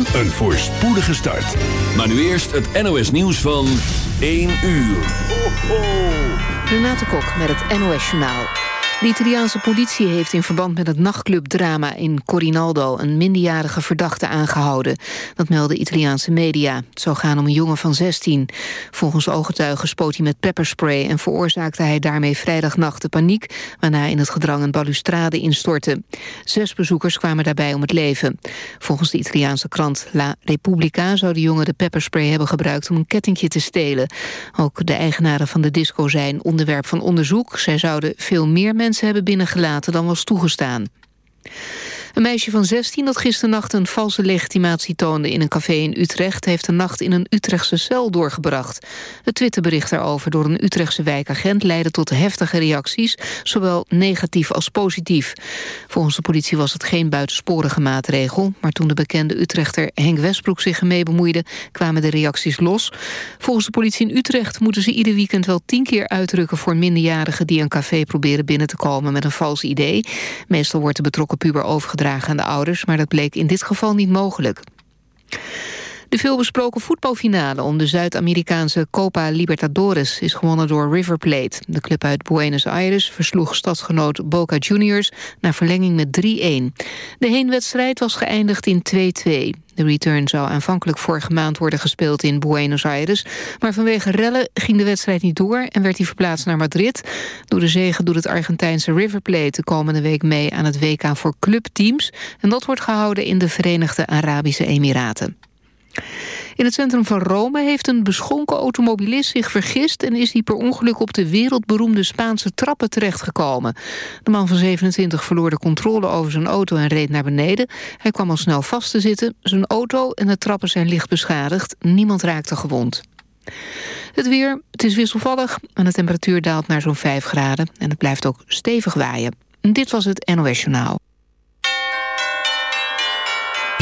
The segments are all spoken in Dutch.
Een voorspoedige start. Maar nu eerst het NOS nieuws van 1 uur. Ho, ho. Renate Kok met het NOS Journaal. De Italiaanse politie heeft in verband met het nachtclubdrama in Corinaldo een minderjarige verdachte aangehouden. Dat melden Italiaanse media. Het zou gaan om een jongen van 16. Volgens ooggetuigen spoot hij met pepperspray en veroorzaakte hij daarmee vrijdagnacht de paniek, waarna in het gedrang een balustrade instortte. Zes bezoekers kwamen daarbij om het leven. Volgens de Italiaanse krant La Repubblica zou de jongen de pepperspray hebben gebruikt om een kettingje te stelen. Ook de eigenaren van de disco zijn onderwerp van onderzoek. Zij zouden veel meer mensen hebben binnengelaten dan was toegestaan. Een meisje van 16 dat gisternacht een valse legitimatie toonde in een café in Utrecht... heeft de nacht in een Utrechtse cel doorgebracht. Het Twitterbericht daarover door een Utrechtse wijkagent... leidde tot heftige reacties, zowel negatief als positief. Volgens de politie was het geen buitensporige maatregel... maar toen de bekende Utrechter Henk Westbroek zich ermee bemoeide... kwamen de reacties los. Volgens de politie in Utrecht moeten ze ieder weekend wel tien keer uitdrukken... voor minderjarigen die een café proberen binnen te komen met een vals idee. Meestal wordt de betrokken puber overgedragen aan de ouders... maar dat bleek in dit geval niet mogelijk. De veelbesproken voetbalfinale om de Zuid-Amerikaanse Copa Libertadores is gewonnen door River Plate. De club uit Buenos Aires versloeg stadsgenoot Boca Juniors naar verlenging met 3-1. De heenwedstrijd was geëindigd in 2-2. De return zou aanvankelijk vorige maand worden gespeeld in Buenos Aires. Maar vanwege rellen ging de wedstrijd niet door en werd hij verplaatst naar Madrid. Door de zegen doet het Argentijnse River Plate de komende week mee aan het WK voor clubteams. En dat wordt gehouden in de Verenigde Arabische Emiraten. In het centrum van Rome heeft een beschonken automobilist zich vergist... en is hij per ongeluk op de wereldberoemde Spaanse trappen terechtgekomen. De man van 27 verloor de controle over zijn auto en reed naar beneden. Hij kwam al snel vast te zitten. Zijn auto en de trappen zijn licht beschadigd. Niemand raakte gewond. Het weer, het is wisselvallig en de temperatuur daalt naar zo'n 5 graden... en het blijft ook stevig waaien. Dit was het NOS Journaal.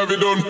have it done.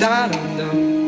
Da dum dum.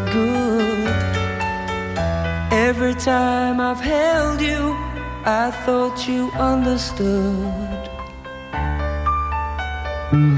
good. Every time I've held you, I thought you understood. Mm.